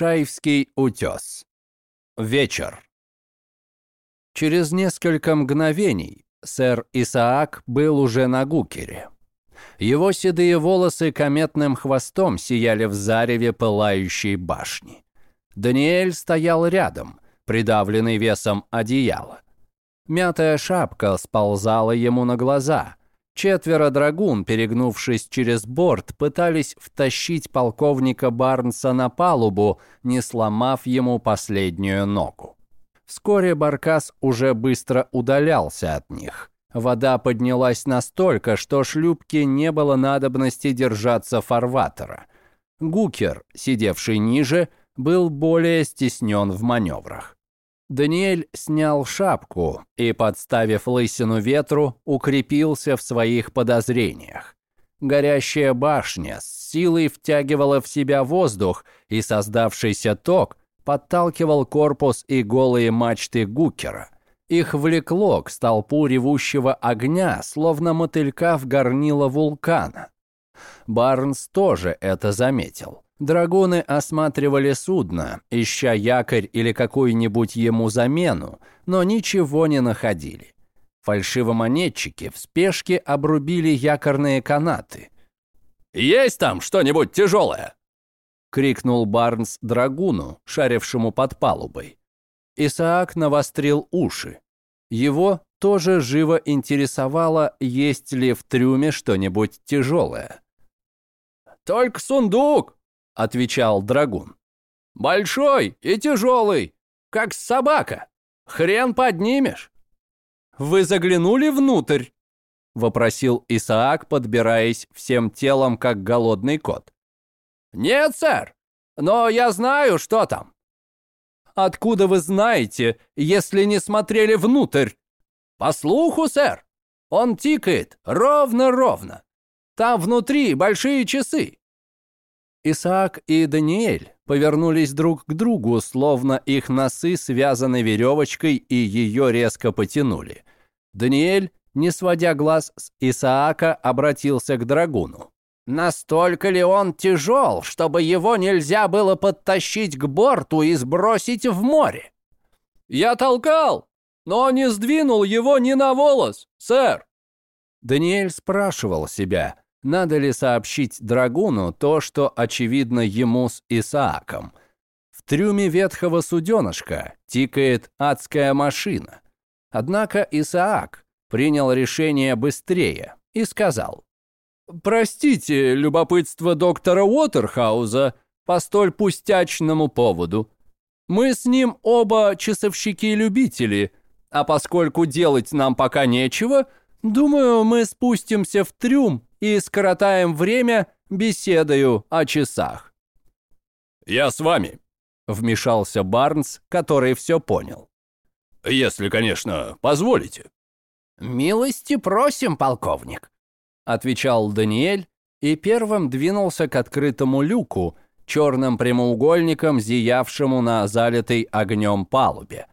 Шаевский утес. Вечер. Через несколько мгновений сэр Исаак был уже на Гукере. Его седые волосы кометным хвостом сияли в зареве пылающей башни. Даниэль стоял рядом, придавленный весом одеяла. Мятая шапка сползала ему на глаза. Четверо драгун, перегнувшись через борт, пытались втащить полковника Барнса на палубу, не сломав ему последнюю ногу. Вскоре Баркас уже быстро удалялся от них. Вода поднялась настолько, что шлюпке не было надобности держаться фарватера. Гукер, сидевший ниже, был более стеснен в маневрах. Даниэль снял шапку и, подставив лысину ветру, укрепился в своих подозрениях. Горящая башня с силой втягивала в себя воздух, и создавшийся ток подталкивал корпус и голые мачты Гукера. Их влекло к столпу ревущего огня, словно мотылька в горнило вулкана. Барнс тоже это заметил. Драгуны осматривали судно, ища якорь или какую-нибудь ему замену, но ничего не находили. Фальшивомонетчики в спешке обрубили якорные канаты. «Есть там что-нибудь тяжелое?» — крикнул Барнс драгуну, шарившему под палубой. Исаак навострил уши. Его тоже живо интересовало, есть ли в трюме что-нибудь тяжелое. «Только сундук!» — отвечал драгун. «Большой и тяжелый, как собака. Хрен поднимешь». «Вы заглянули внутрь?» — вопросил Исаак, подбираясь всем телом, как голодный кот. «Нет, сэр, но я знаю, что там». «Откуда вы знаете, если не смотрели внутрь?» «По слуху, сэр. Он тикает ровно-ровно. Там внутри большие часы. Исаак и Даниэль повернулись друг к другу, словно их носы связаны веревочкой и ее резко потянули. Даниэль, не сводя глаз с Исаака, обратился к драгуну. «Настолько ли он тяжел, чтобы его нельзя было подтащить к борту и сбросить в море?» «Я толкал, но не сдвинул его ни на волос, сэр!» Даниэль спрашивал себя, надо ли сообщить Драгуну то, что очевидно ему с Исааком. В трюме ветхого суденышка тикает адская машина. Однако Исаак принял решение быстрее и сказал. «Простите любопытство доктора Уотерхауза по столь пустячному поводу. Мы с ним оба часовщики-любители, а поскольку делать нам пока нечего, думаю, мы спустимся в трюм и скоротаем время беседою о часах». «Я с вами», — вмешался Барнс, который все понял. «Если, конечно, позволите». «Милости просим, полковник», — отвечал Даниэль и первым двинулся к открытому люку, черным прямоугольником, зиявшему на залитой огнем палубе.